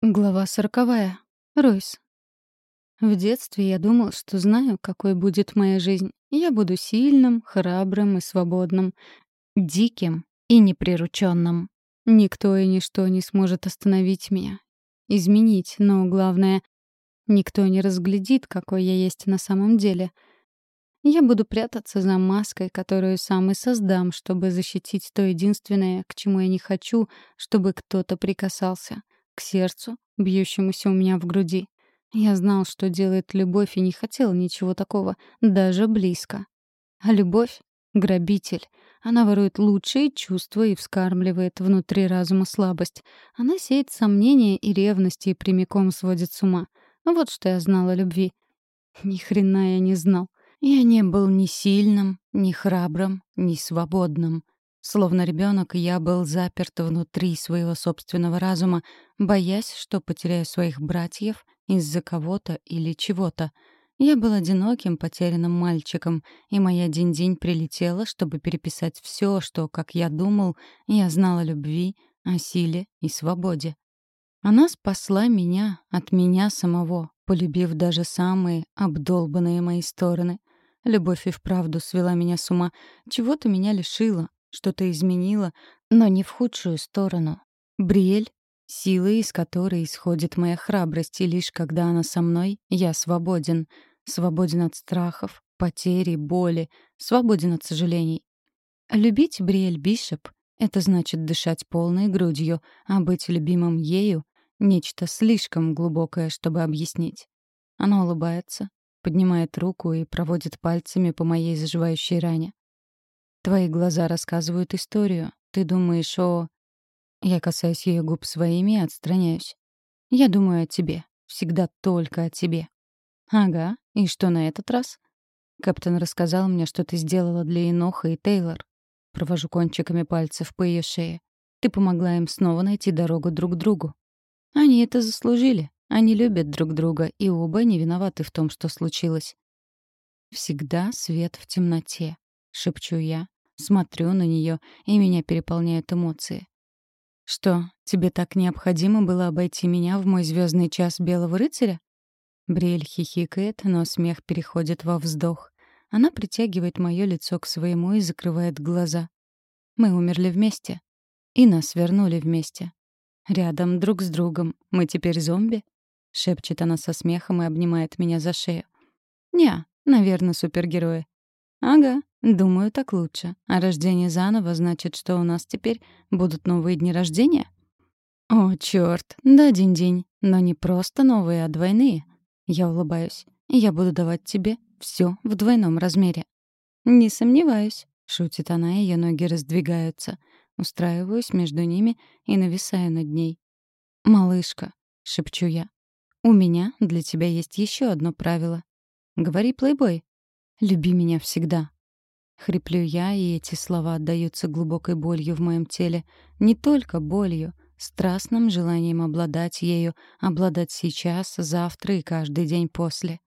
Глава сороковая. Ройс. В детстве я думал, что знаю, какой будет моя жизнь. Я буду сильным, храбрым и свободным, диким и неприрученным. Никто и ничто не сможет остановить меня, изменить, но главное, никто не разглядит, какой я есть на самом деле. Я буду прятаться за маской, которую сам и создам, чтобы защитить то единственное, к чему я не хочу, чтобы кто-то прикасался — к сердцу, бьющемуся у меня в груди. Я знал, что делает любовь, и не хотел ничего такого, даже близко. А любовь — грабитель. Она ворует лучшие чувства и вскармливает внутри разума слабость. Она сеет сомнения и ревности и прямиком сводит с ума. Вот что я знал о любви. Ни хрена я не знал. Я не был ни сильным, ни храбрым, ни свободным. Словно ребенок, я был заперт внутри своего собственного разума, боясь, что потеряю своих братьев из-за кого-то или чего-то. Я был одиноким, потерянным мальчиком, и моя день-день прилетела, чтобы переписать все, что, как я думал, я знал о любви, о силе и свободе. Она спасла меня от меня самого, полюбив даже самые обдолбанные мои стороны. Любовь и вправду свела меня с ума, чего-то меня лишила, что-то изменила, но не в худшую сторону. Бриэль — сила, из которой исходит моя храбрость, и лишь когда она со мной, я свободен. Свободен от страхов, потери, боли, свободен от сожалений. Любить Бриэль Бишоп — это значит дышать полной грудью, а быть любимым ею — нечто слишком глубокое, чтобы объяснить. Она улыбается, поднимает руку и проводит пальцами по моей заживающей ране. Твои глаза рассказывают историю. Ты думаешь о... Я касаюсь ее губ своими и отстраняюсь. Я думаю о тебе. Всегда только о тебе. Ага. И что на этот раз? Капитан рассказал мне, что ты сделала для Иноха и Тейлор. Провожу кончиками пальцев по ее шее. Ты помогла им снова найти дорогу друг к другу. Они это заслужили. Они любят друг друга, и оба не виноваты в том, что случилось. Всегда свет в темноте шепчу я, смотрю на нее, и меня переполняют эмоции. Что, тебе так необходимо было обойти меня в мой звездный час белого рыцаря? Бриэль хихикает, но смех переходит во вздох. Она притягивает мое лицо к своему и закрывает глаза. Мы умерли вместе. И нас вернули вместе. Рядом, друг с другом. Мы теперь зомби? Шепчет она со смехом и обнимает меня за шею. Не, наверное, супергерои. Ага, Думаю, так лучше. А рождение заново значит, что у нас теперь будут новые дни рождения? О, чёрт, да, день-день. Но не просто новые, а двойные. Я улыбаюсь. Я буду давать тебе всё в двойном размере. Не сомневаюсь, шутит она, её ноги раздвигаются. Устраиваюсь между ними и нависаю над ней. «Малышка», — шепчу я, — «у меня для тебя есть ещё одно правило. Говори, плейбой. Люби меня всегда, Хриплю я, и эти слова отдаются глубокой болью в моем теле. Не только болью, страстным желанием обладать ею, обладать сейчас, завтра и каждый день после.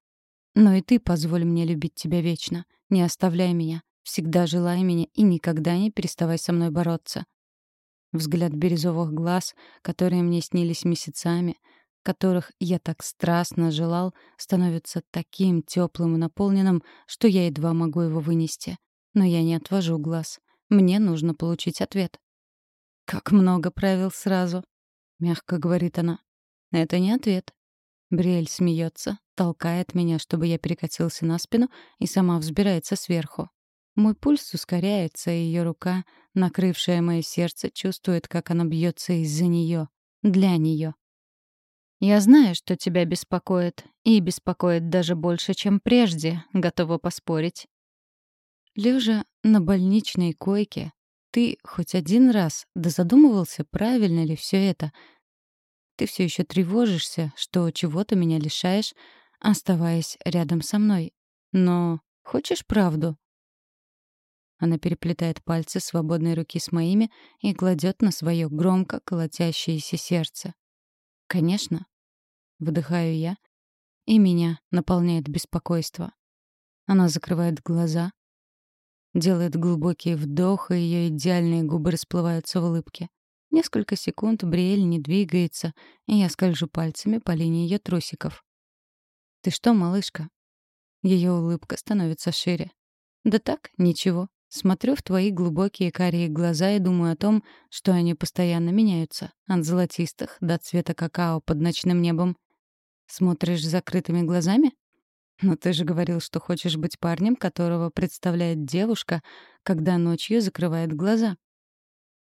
Но и ты позволь мне любить тебя вечно. Не оставляй меня. Всегда желай меня и никогда не переставай со мной бороться. Взгляд бирюзовых глаз, которые мне снились месяцами, которых я так страстно желал, становится таким теплым и наполненным, что я едва могу его вынести. Но я не отвожу глаз. Мне нужно получить ответ. «Как много правил сразу», — мягко говорит она. «Это не ответ». Бриэль смеется, толкает меня, чтобы я перекатился на спину, и сама взбирается сверху. Мой пульс ускоряется, и ее рука, накрывшая мое сердце, чувствует, как оно бьется из-за нее, для нее. «Я знаю, что тебя беспокоит, и беспокоит даже больше, чем прежде, готова поспорить. Лежа на больничной койке, ты хоть один раз да задумывался, правильно ли все это? Ты все еще тревожишься, что чего-то меня лишаешь, оставаясь рядом со мной. Но хочешь правду? Она переплетает пальцы свободной руки с моими и кладет на свое громко колотящееся сердце. Конечно. Выдыхаю я, и меня наполняет беспокойство. Она закрывает глаза, Делает глубокий вдох, и ее идеальные губы расплываются в улыбке. Несколько секунд Бриэль не двигается, и я скольжу пальцами по линии ее трусиков. «Ты что, малышка?» Ее улыбка становится шире. «Да так, ничего. Смотрю в твои глубокие карие глаза и думаю о том, что они постоянно меняются, от золотистых до цвета какао под ночным небом. Смотришь закрытыми глазами? Но ты же говорил, что хочешь быть парнем, которого представляет девушка, когда ночью закрывает глаза.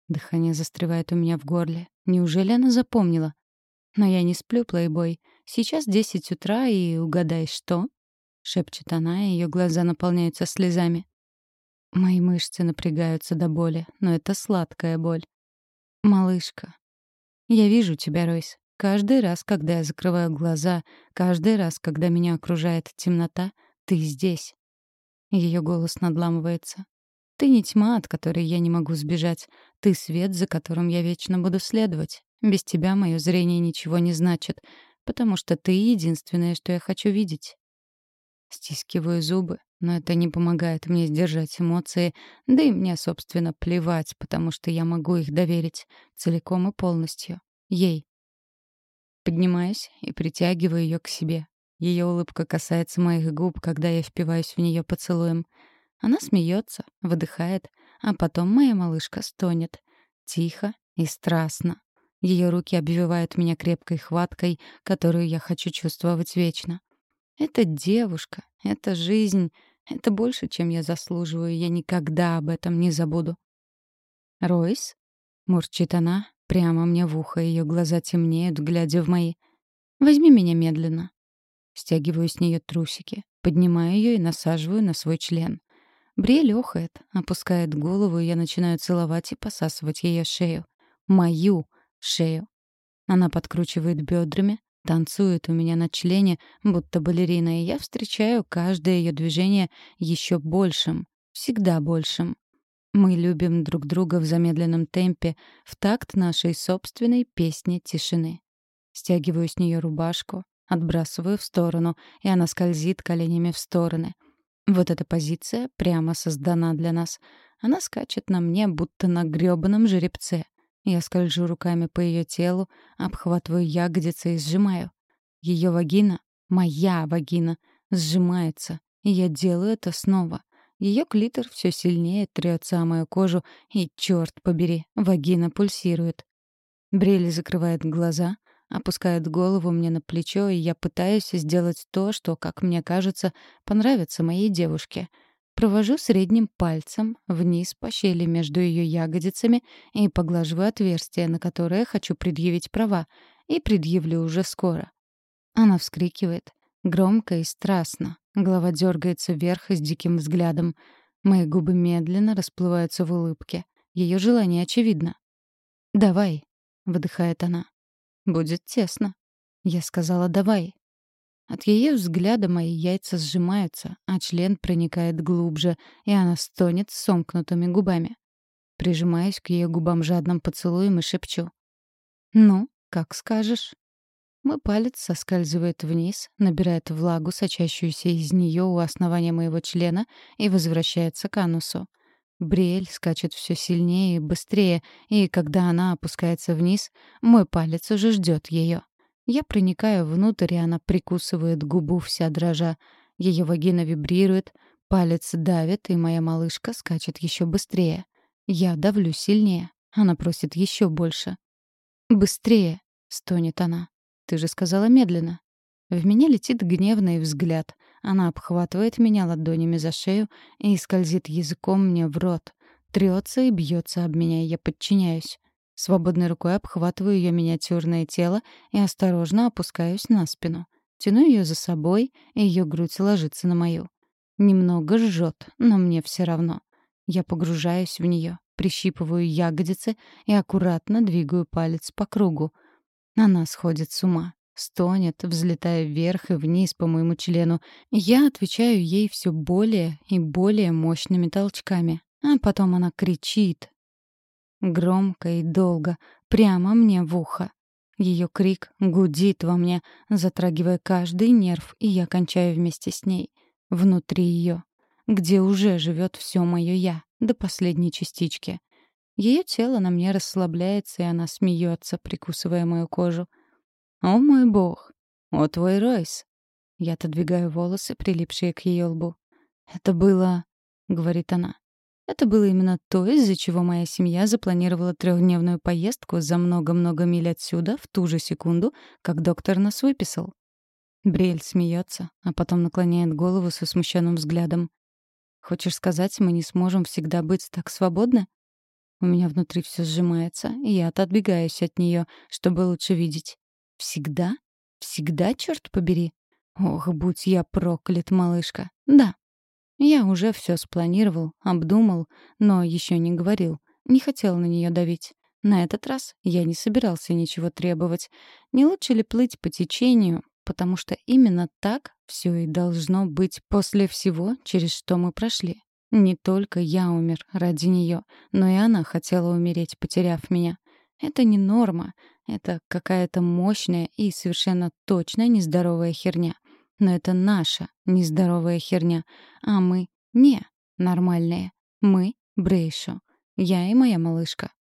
Дыхание застревает у меня в горле. Неужели она запомнила? Но я не сплю, плейбой. Сейчас десять утра, и угадай, что? Шепчет она, и ее глаза наполняются слезами. Мои мышцы напрягаются до боли, но это сладкая боль. Малышка. Я вижу тебя, Ройс. Каждый раз, когда я закрываю глаза, каждый раз, когда меня окружает темнота, ты здесь. Ее голос надламывается. Ты не тьма, от которой я не могу сбежать. Ты свет, за которым я вечно буду следовать. Без тебя мое зрение ничего не значит, потому что ты единственное, что я хочу видеть. Стискиваю зубы, но это не помогает мне сдержать эмоции, да и мне, собственно, плевать, потому что я могу их доверить целиком и полностью. Ей. Поднимаюсь и притягиваю ее к себе. Ее улыбка касается моих губ, когда я впиваюсь в нее поцелуем — она смеется, выдыхает, а потом моя малышка стонет. Тихо и страстно. Ее руки обвивают меня крепкой хваткой, которую я хочу чувствовать вечно. Это девушка, это жизнь, это больше, чем я заслуживаю, я никогда об этом не забуду. «Ройс?» — мурчит она, прямо мне в ухо, ее глаза темнеют, глядя в мои. «Возьми меня медленно». Стягиваю с нее трусики, поднимаю ее и насаживаю на свой член. Бриэль охает, опускает голову, и я начинаю целовать и посасывать ее шею. Мою шею. Она подкручивает бедрами, танцует у меня на члене, будто балерина, и я встречаю каждое ее движение еще большим, всегда большим. Мы любим друг друга в замедленном темпе, в такт нашей собственной песни тишины. Стягиваю с нее рубашку, отбрасываю в сторону, и она скользит коленями в стороны — вот эта позиция прямо создана для нас. Она скачет на мне, будто на грёбаном жеребце. Я скольжу руками по ее телу, обхватываю ягодицы и сжимаю. Ее вагина, моя вагина, сжимается, и я делаю это снова. Ее клитор все сильнее трется о мою кожу, и, черт побери, вагина пульсирует. Брели закрывает глаза, опускает голову мне на плечо, и я пытаюсь сделать то, что, как мне кажется, понравится моей девушке. Провожу средним пальцем вниз по щели между ее ягодицами и поглаживаю отверстие, на которое хочу предъявить права, и предъявлю уже скоро. Она вскрикивает, громко и страстно. Голова дергается вверх с диким взглядом. Мои губы медленно расплываются в улыбке. Ее желание очевидно. «Давай», — выдыхает она. Будет тесно. Я сказала «давай». От ее взгляда мои яйца сжимаются, а член проникает глубже, и она стонет с сомкнутыми губами. Прижимаюсь к ее губам жадным поцелуем и шепчу. «Ну, как скажешь». Мой палец соскальзывает вниз, набирает влагу, сочащуюся из нее у основания моего члена, и возвращается к анусу. Бриэль скачет все сильнее и быстрее, и когда она опускается вниз, мой палец уже ждет ее. Я проникаю внутрь, и она прикусывает губу вся дрожа. Ее вагина вибрирует, палец давит, и моя малышка скачет еще быстрее. Я давлю сильнее. Она просит еще больше. «Быстрее!» — стонет она. «Ты же сказала медленно». В меня летит гневный взгляд. Она обхватывает меня ладонями за шею и скользит языком мне в рот. Трется и бьется об меня, и я подчиняюсь. Свободной рукой обхватываю ее миниатюрное тело и осторожно опускаюсь на спину. Тяну ее за собой, и ее грудь ложится на мою. Немного жжет, но мне все равно. Я погружаюсь в нее, прищипываю ягодицы и аккуратно двигаю палец по кругу. Она сходит с ума. Стонет, взлетая вверх и вниз по моему члену. Я отвечаю ей все более и более мощными толчками. А потом она кричит. Громко и долго, прямо мне в ухо. Ее крик гудит во мне, затрагивая каждый нерв, и я кончаю вместе с ней. Внутри ее, где уже живет все мое «я», до последней частички. Ее тело на мне расслабляется, и она смеется, прикусывая мою кожу. «О мой бог! О твой Ройс!» Я отодвигаю волосы, прилипшие к ее лбу. «Это было...» — говорит она. «Это было именно то, из-за чего моя семья запланировала трехдневную поездку за много-много миль отсюда в ту же секунду, как доктор нас выписал». Бриэль смеется, а потом наклоняет голову со смущенным взглядом. «Хочешь сказать, мы не сможем всегда быть так свободны?» У меня внутри все сжимается, и я отодвигаюсь от нее, чтобы лучше видеть. «Всегда? Всегда, черт побери?» Ох, будь я проклят, малышка. Да. Я уже все спланировал, обдумал, но еще не говорил. Не хотел на нее давить. На этот раз я не собирался ничего требовать. Не лучше ли плыть по течению, потому что именно так все и должно быть после всего, через что мы прошли. Не только я умер ради нее, но и она хотела умереть, потеряв меня. Это не норма, это какая-то мощная и совершенно точно нездоровая херня. Но это наша нездоровая херня, а мы не нормальные. Мы — Брейшо. Я и моя малышка.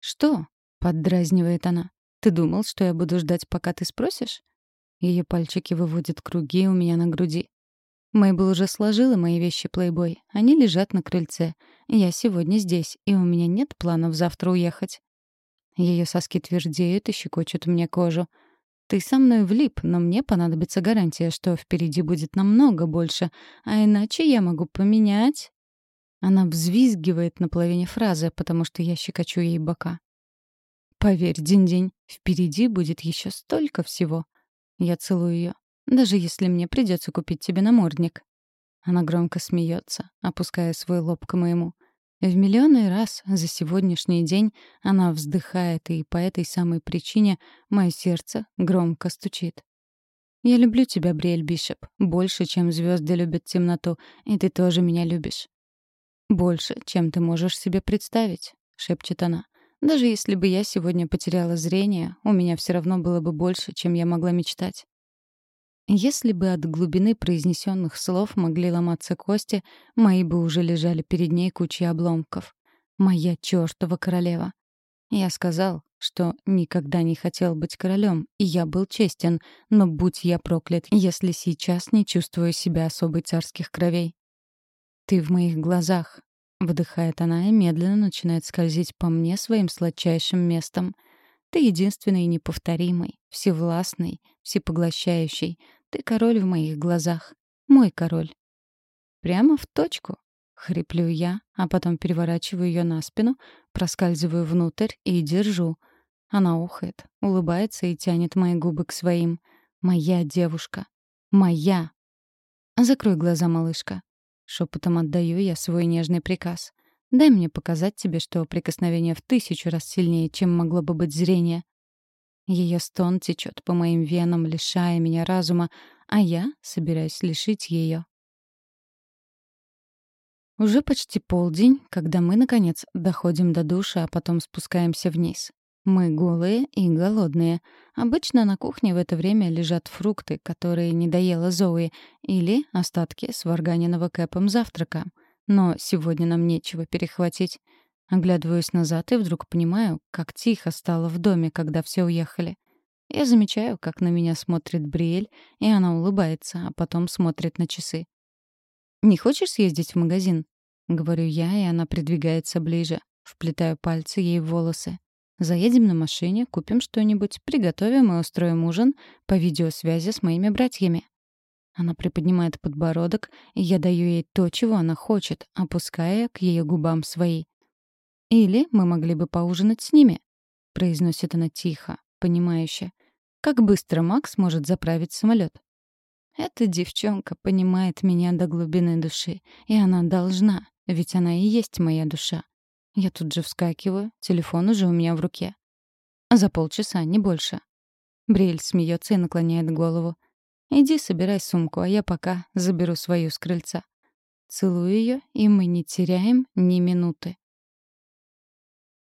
«Что?» — поддразнивает она. «Ты думал, что я буду ждать, пока ты спросишь?» Ее пальчики выводят круги у меня на груди. Мейбл уже сложила мои вещи плейбой. Они лежат на крыльце. Я сегодня здесь, и у меня нет планов завтра уехать. Ее соски твердеют и щекочут мне кожу. Ты со мной влип, но мне понадобится гарантия, что впереди будет намного больше, а иначе я могу поменять. Она взвизгивает на половине фразы, потому что я щекочу ей бока. Поверь, день-день, впереди будет еще столько всего. Я целую ее. Даже если мне придется купить тебе намордник. Она громко смеется, опуская свой лоб к моему. В миллионный раз за сегодняшний день она вздыхает, и по этой самой причине мое сердце громко стучит. «Я люблю тебя, Бриэль Бишоп, больше, чем звезды любят темноту, и ты тоже меня любишь». «Больше, чем ты можешь себе представить», — шепчет она. Даже если бы я сегодня потеряла зрение, у меня все равно было бы больше, чем я могла мечтать. Если бы от глубины произнесенных слов могли ломаться кости, мои бы уже лежали перед ней кучей обломков. Моя чертова королева. Я сказал, что никогда не хотел быть королем, и я был честен, но будь я проклят, если сейчас не чувствую себя особой царских кровей. Ты в моих глазах, Выдыхает она и медленно начинает скользить по мне своим сладчайшим местом. Ты единственный и неповторимый, всевластный, всепоглощающий. Ты король в моих глазах. Мой король. Прямо в точку. Хриплю я, а потом переворачиваю ее на спину, проскальзываю внутрь и держу. Она ухает, улыбается и тянет мои губы к своим. Моя девушка. Моя. Закрой глаза, малышка. Шепотом отдаю я свой нежный приказ. Дай мне показать тебе, что прикосновение в тысячу раз сильнее, чем могло бы быть зрение. Ее стон течет по моим венам, лишая меня разума, а я собираюсь лишить ее. Уже почти полдень, когда мы, наконец, доходим до душа, а потом спускаемся вниз. Мы голые и голодные. Обычно на кухне в это время лежат фрукты, которые не доела Зои, или остатки сварганенного кэпом завтрака. Но сегодня нам нечего перехватить. Оглядываюсь назад и вдруг понимаю, как тихо стало в доме, когда все уехали. Я замечаю, как на меня смотрит Бриэль, и она улыбается, а потом смотрит на часы. «Не хочешь съездить в магазин?» — говорю я, и она придвигается ближе. Вплетаю пальцы ей в волосы. Заедем на машине, купим что-нибудь, приготовим и устроим ужин по видеосвязи с моими братьями. Она приподнимает подбородок, и я даю ей то, чего она хочет, опуская к ее губам свои. «Или мы могли бы поужинать с ними», — произносит она тихо, понимающе. «Как быстро Макс может заправить самолет?» Эта девчонка понимает меня до глубины души, и она должна, ведь она и есть моя душа. Я тут же вскакиваю, телефон уже у меня в руке. За полчаса, не больше. Бриэль смеется и наклоняет голову. «Иди собирай сумку, а я пока заберу свою с крыльца». Целую ее, и мы не теряем ни минуты.